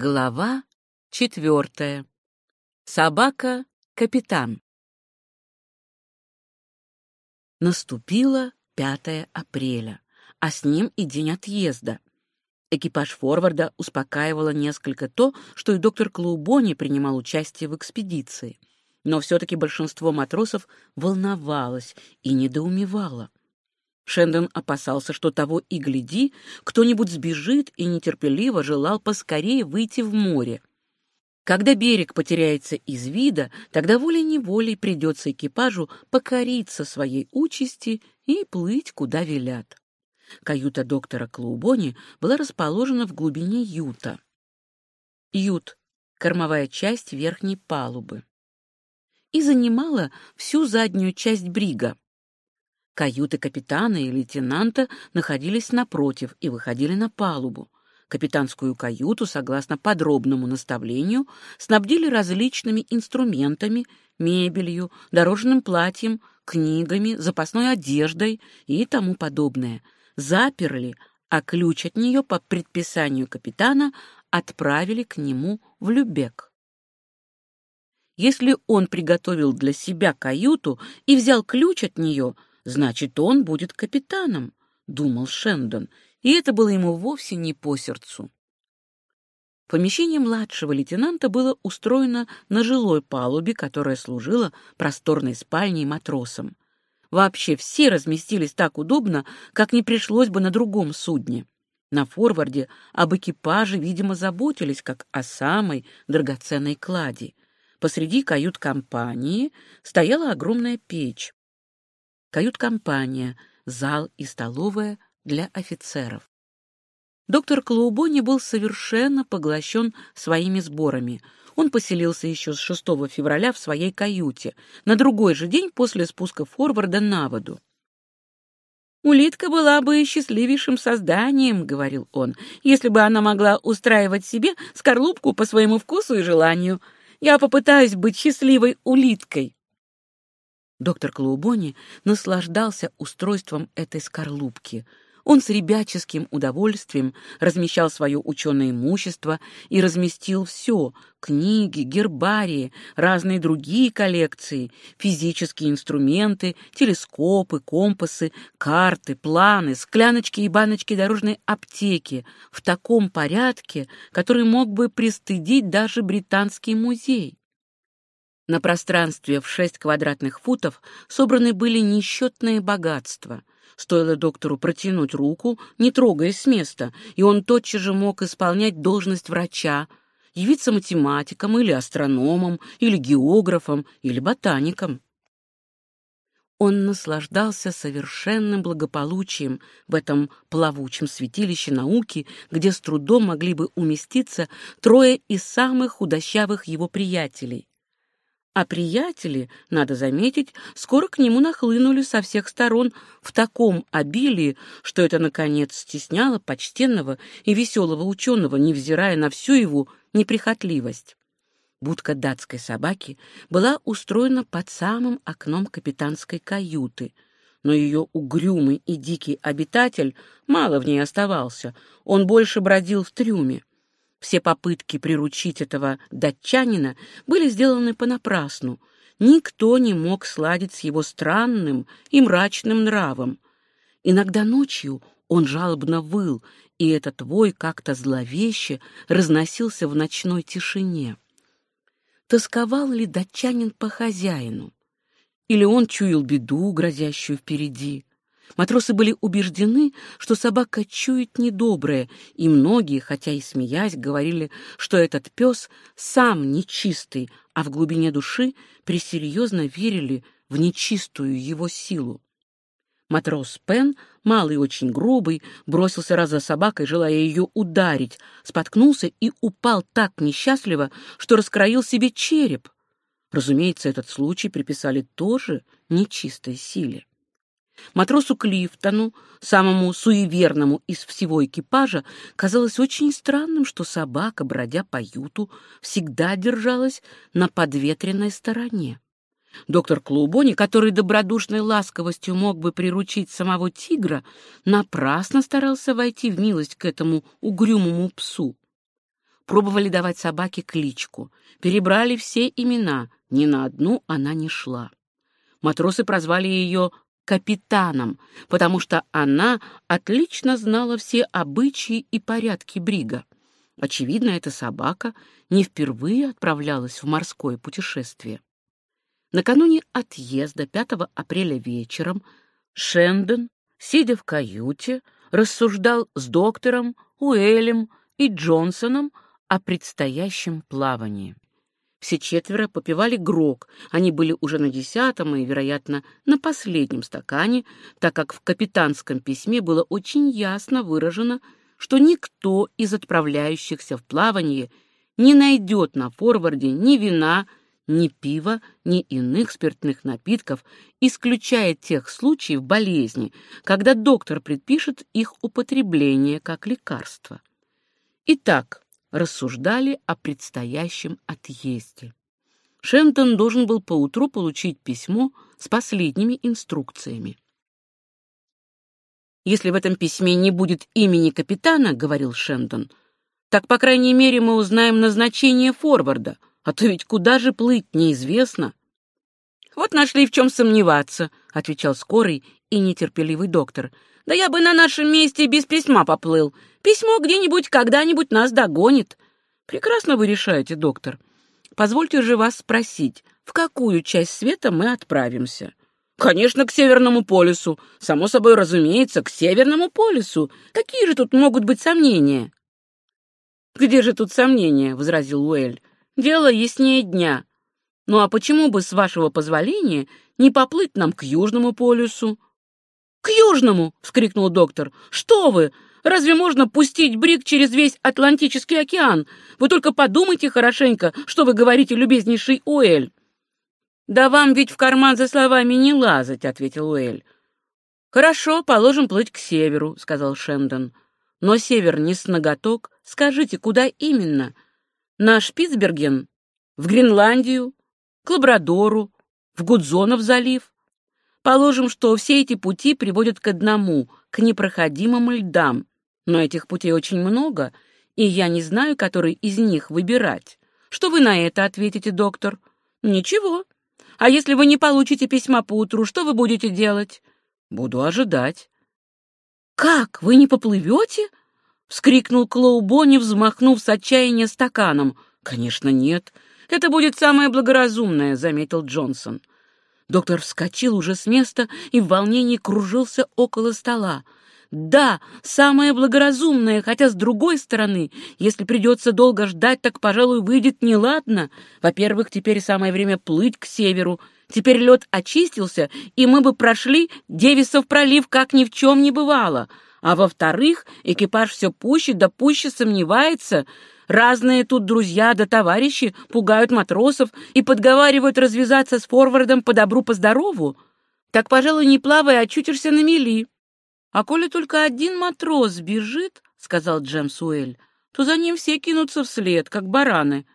Глава четвертая. Собака-капитан. Наступило 5 апреля, а с ним и день отъезда. Экипаж форварда успокаивало несколько то, что и доктор Клоубони принимал участие в экспедиции. Но все-таки большинство матросов волновалось и недоумевало. Шендон опасался, что того и гляди, кто-нибудь сбежит и нетерпеливо желал поскорее выйти в море. Когда берег потеряется из вида, тогда волей-неволей придется экипажу покориться своей участи и плыть, куда велят. Каюта доктора Клоубони была расположена в глубине юта. Ют — кормовая часть верхней палубы. И занимала всю заднюю часть брига. Каюты капитана и лейтенанта находились напротив и выходили на палубу. Капитанскую каюту, согласно подробному наставлению, снабдили различными инструментами, мебелью, дорожным платьем, книгами, запасной одеждой и тому подобное. Заперли, а ключ от нее по предписанию капитана отправили к нему в Любек. Если он приготовил для себя каюту и взял ключ от нее — Значит, он будет капитаном, думал Шендон, и это было ему вовсе не по сердцу. Помещение младшего лейтенанта было устроено на жилой палубе, которая служила просторной спальней матросам. Вообще все разместились так удобно, как не пришлось бы на другом судне. На форварде об экипаже, видимо, заботились, как о самой драгоценной клади. Посреди кают-компании стояла огромная печь кают-компания, зал и столовая для офицеров. Доктор Клоубони был совершенно поглощен своими сборами. Он поселился еще с 6 февраля в своей каюте, на другой же день после спуска форварда на воду. «Улитка была бы счастливейшим созданием», — говорил он, «если бы она могла устраивать себе скорлупку по своему вкусу и желанию. Я попытаюсь быть счастливой улиткой». Доктор Клоубони наслаждался устройством этой скорлупки. Он с ребяческим удовольствием размещал свое ученое имущество и разместил все — книги, гербарии, разные другие коллекции, физические инструменты, телескопы, компасы, карты, планы, скляночки и баночки дорожной аптеки в таком порядке, который мог бы пристыдить даже британский музей. На пространстве в шесть квадратных футов собраны были несчетные богатства. Стоило доктору протянуть руку, не трогаясь с места, и он тотчас же мог исполнять должность врача, явиться математиком или астрономом, или географом, или ботаником. Он наслаждался совершенным благополучием в этом плавучем святилище науки, где с трудом могли бы уместиться трое из самых худощавых его приятелей. А приятели, надо заметить, скоро к нему нахлынули со всех сторон в таком обилии, что это, наконец, стесняло почтенного и веселого ученого, невзирая на всю его неприхотливость. Будка датской собаки была устроена под самым окном капитанской каюты, но ее угрюмый и дикий обитатель мало в ней оставался, он больше бродил в трюме. Все попытки приручить этого датчанина были сделаны понапрасну. Никто не мог сладить с его странным и мрачным нравом. Иногда ночью он жалобно выл, и этот вой как-то зловеще разносился в ночной тишине. Тосковал ли датчанин по хозяину? Или он чуял беду, грозящую впереди? Матросы были убеждены, что собака чует недоброе, и многие, хотя и смеясь, говорили, что этот пес сам нечистый, а в глубине души пресерьезно верили в нечистую его силу. Матрос Пен, малый и очень грубый, бросился раз за собакой, желая ее ударить, споткнулся и упал так несчастливо, что раскроил себе череп. Разумеется, этот случай приписали тоже нечистой силе. Матросу Клифтону, самому суеверному из всего экипажа, казалось очень странным, что собака, бродя по юту, всегда держалась на подветренной стороне. Доктор Клубони, который добродушной ласковостью мог бы приручить самого тигра, напрасно старался войти в милость к этому угрюмому псу. пробовали давать собаке кличку, перебрали все имена, ни на одну она не шла. Матросы прозвали ее капитаном, потому что она отлично знала все обычаи и порядки брига. Очевидно, эта собака не впервые отправлялась в морское путешествие. Накануне отъезда 5 апреля вечером Шендон, сидя в каюте, рассуждал с доктором, Уэлем и Джонсоном о предстоящем плавании. Все четверо попивали грог, они были уже на десятом и, вероятно, на последнем стакане, так как в капитанском письме было очень ясно выражено, что никто из отправляющихся в плавание не найдет на форварде ни вина, ни пива, ни иных спиртных напитков, исключая тех случаев болезни, когда доктор предпишет их употребление как лекарство. Итак, рассуждали о предстоящем отъезде. Шентон должен был поутру получить письмо с последними инструкциями. «Если в этом письме не будет имени капитана, — говорил Шентон, — так, по крайней мере, мы узнаем назначение форварда, а то ведь куда же плыть, неизвестно». «Вот нашли в чем сомневаться», — отвечал скорый и нетерпеливый доктор. «Да я бы на нашем месте без письма поплыл. Письмо где-нибудь когда-нибудь нас догонит». «Прекрасно вы решаете, доктор. Позвольте же вас спросить, в какую часть света мы отправимся?» «Конечно, к Северному полюсу. Само собой разумеется, к Северному полюсу. Какие же тут могут быть сомнения?» «Где же тут сомнения?» — возразил Уэль. «Дело яснее дня. Ну а почему бы, с вашего позволения, не поплыть нам к Южному полюсу?» «К Южному!» — вскрикнул доктор. «Что вы! Разве можно пустить брик через весь Атлантический океан? Вы только подумайте хорошенько, что вы говорите, любезнейший Уэль». «Да вам ведь в карман за словами не лазать», — ответил Уэль. «Хорошо, положим плыть к северу», — сказал Шендон. «Но север не с ноготок. Скажите, куда именно? На Шпицберген? В Гренландию? к Лабрадору, в Гудзонов залив. Положим, что все эти пути приводят к одному, к непроходимым льдам. Но этих путей очень много, и я не знаю, который из них выбирать. Что вы на это ответите, доктор? Ничего. А если вы не получите письма поутру, что вы будете делать? Буду ожидать. Как? Вы не поплывете? вскрикнул Клоубони, взмахнув с отчаяния стаканом. Конечно, нет. Это будет самое благоразумное, заметил Джонсон. Доктор вскочил уже с места и в волнении кружился около стола. Да, самое благоразумное, хотя с другой стороны, если придется долго ждать, так, пожалуй, выйдет неладно. Во-первых, теперь самое время плыть к северу. Теперь лед очистился, и мы бы прошли Девисов пролив, как ни в чем не бывало. А во-вторых, экипаж все пуще да пуще сомневается, Разные тут друзья да товарищи пугают матросов и подговаривают развязаться с форвардом по добру, по здорову. Так, пожалуй, не плавая, очутишься на мели. — А коли только один матрос бежит, — сказал Джемс Уэль, — то за ним все кинутся вслед, как бараны.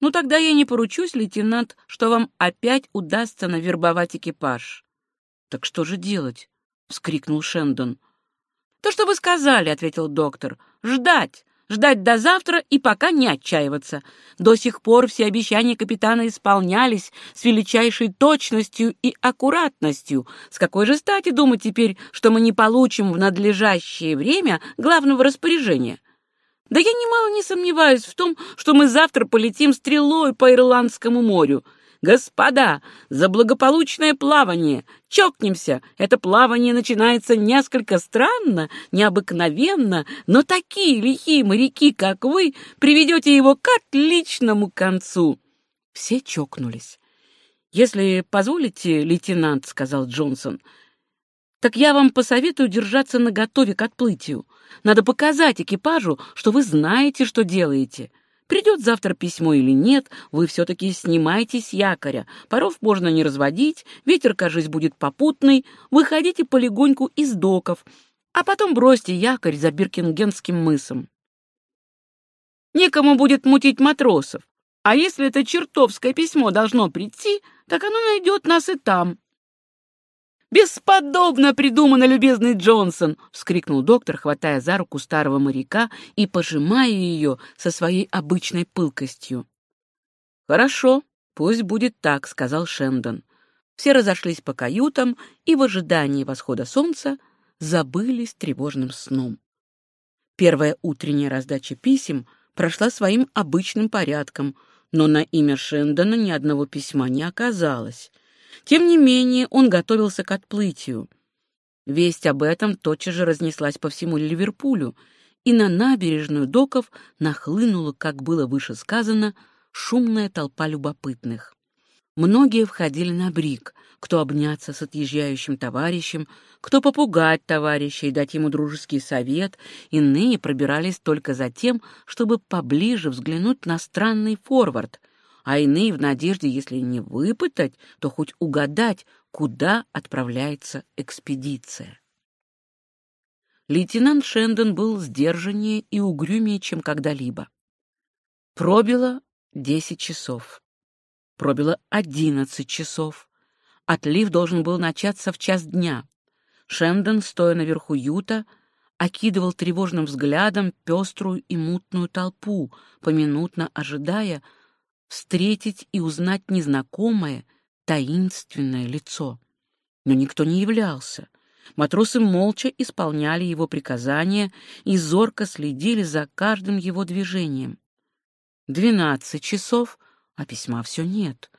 Ну, тогда я не поручусь, лейтенант, что вам опять удастся навербовать экипаж. — Так что же делать? — вскрикнул Шендон. — То, что вы сказали, — ответил доктор. — Ждать ждать до завтра и пока не отчаиваться. До сих пор все обещания капитана исполнялись с величайшей точностью и аккуратностью. С какой же стати думать теперь, что мы не получим в надлежащее время главного распоряжения? Да я немало не сомневаюсь в том, что мы завтра полетим стрелой по Ирландскому морю. Господа, за благополучное плавание! Чокнемся! Это плавание начинается несколько странно, необыкновенно, но такие лихие моряки, как вы, приведете его к отличному концу!» Все чокнулись. «Если позволите, лейтенант, — сказал Джонсон, — так я вам посоветую держаться наготове к отплытию. Надо показать экипажу, что вы знаете, что делаете. Придет завтра письмо или нет, вы все-таки снимайтесь с якоря. Паров можно не разводить, ветер, кажись, будет попутный. Выходите полегоньку из доков, а потом бросьте якорь за Биркингенским мысом. Некому будет мутить матросов. А если это чертовское письмо должно прийти, так оно найдет нас и там. «Бесподобно придумано, любезный Джонсон!» — вскрикнул доктор, хватая за руку старого моряка и пожимая ее со своей обычной пылкостью. «Хорошо, пусть будет так», — сказал Шендон. Все разошлись по каютам и в ожидании восхода солнца забылись тревожным сном. Первая утренняя раздача писем прошла своим обычным порядком, но на имя Шендона ни одного письма не оказалось. Тем не менее, он готовился к отплытию. Весть об этом тотчас же разнеслась по всему Ливерпулю, и на набережную доков нахлынула, как было выше сказано, шумная толпа любопытных. Многие входили на брик, кто обняться с отъезжающим товарищем, кто попугать товарища и дать ему дружеский совет, иные пробирались только за тем, чтобы поближе взглянуть на странный форвард — а иные в надежде, если не выпытать, то хоть угадать, куда отправляется экспедиция. Лейтенант Шендон был сдержаннее и угрюмее, чем когда-либо. Пробило десять часов. Пробило одиннадцать часов. Отлив должен был начаться в час дня. Шендон, стоя наверху юта, окидывал тревожным взглядом пеструю и мутную толпу, поминутно ожидая, встретить и узнать незнакомое, таинственное лицо. Но никто не являлся. Матросы молча исполняли его приказания и зорко следили за каждым его движением. Двенадцать часов, а письма все нет.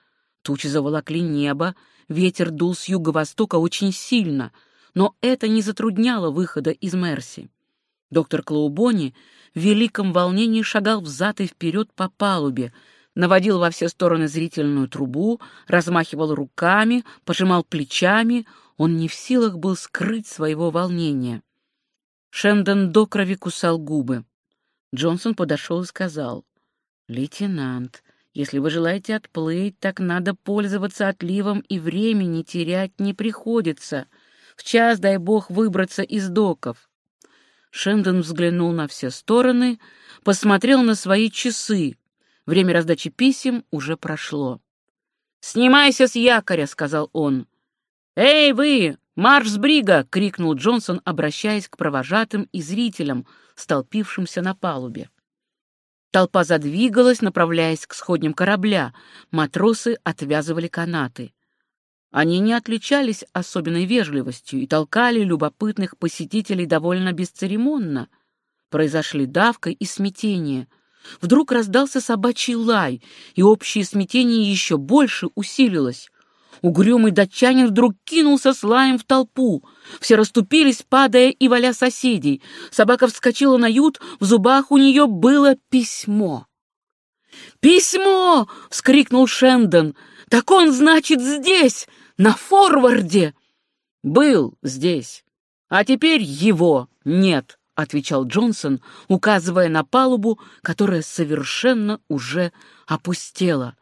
Тучи заволокли небо, ветер дул с юго-востока очень сильно, но это не затрудняло выхода из Мерси. Доктор Клоубони в великом волнении шагал взад и вперед по палубе, наводил во все стороны зрительную трубу, размахивал руками, пожимал плечами. Он не в силах был скрыть своего волнения. Шендон до крови кусал губы. Джонсон подошел и сказал, «Лейтенант, если вы желаете отплыть, так надо пользоваться отливом, и времени терять не приходится. В час, дай бог, выбраться из доков». Шендон взглянул на все стороны, посмотрел на свои часы. Время раздачи писем уже прошло. «Снимайся с якоря!» — сказал он. «Эй, вы! Марш с брига!» — крикнул Джонсон, обращаясь к провожатым и зрителям, столпившимся на палубе. Толпа задвигалась, направляясь к сходням корабля. Матросы отвязывали канаты. Они не отличались особенной вежливостью и толкали любопытных посетителей довольно бесцеремонно. Произошли давка и смятение — Вдруг раздался собачий лай, и общее смятение еще больше усилилось. Угрюмый датчанин вдруг кинулся с лаем в толпу. Все расступились, падая и валя соседей. Собака вскочила на ют, в зубах у нее было письмо. «Письмо!» — вскрикнул Шендон. «Так он, значит, здесь, на форварде!» «Был здесь, а теперь его нет!» — отвечал Джонсон, указывая на палубу, которая совершенно уже опустела.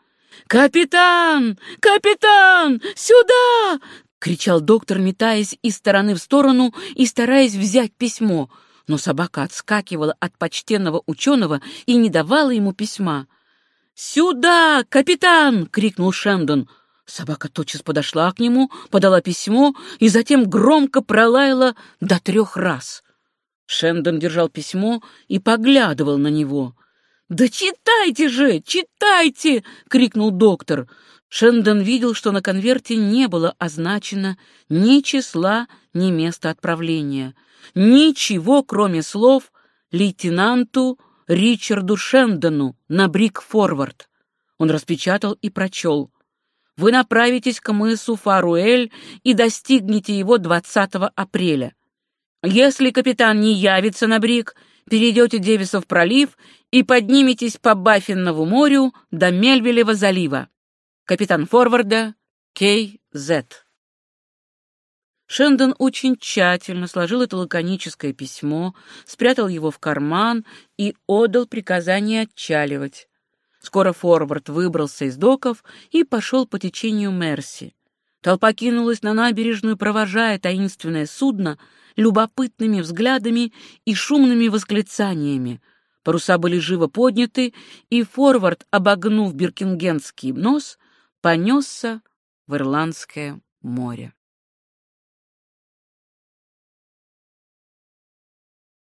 «Капитан! Капитан! Сюда!» — кричал доктор, метаясь из стороны в сторону и стараясь взять письмо. Но собака отскакивала от почтенного ученого и не давала ему письма. «Сюда, капитан!» — крикнул Шендон. Собака тотчас подошла к нему, подала письмо и затем громко пролаяла до трех раз. Шендон держал письмо и поглядывал на него. «Да читайте же, читайте!» — крикнул доктор. Шендон видел, что на конверте не было означено ни числа, ни места отправления. Ничего, кроме слов «лейтенанту Ричарду Шендону на Брик-Форвард». Он распечатал и прочел. «Вы направитесь к мысу Фаруэль и достигнете его 20 апреля. Если капитан не явится на брик, перейдете Девисов пролив и подниметесь по Баффинову морю до Мельвилева залива. Капитан форварда Кей Зет. Шендон очень тщательно сложил это лаконическое письмо, спрятал его в карман и отдал приказание отчаливать. Скоро форвард выбрался из доков и пошел по течению Мерси. Толпа кинулась на набережную, провожая таинственное судно, любопытными взглядами и шумными восклицаниями. Паруса были живо подняты, и форвард, обогнув Биркингенский нос, понесся в Ирландское море.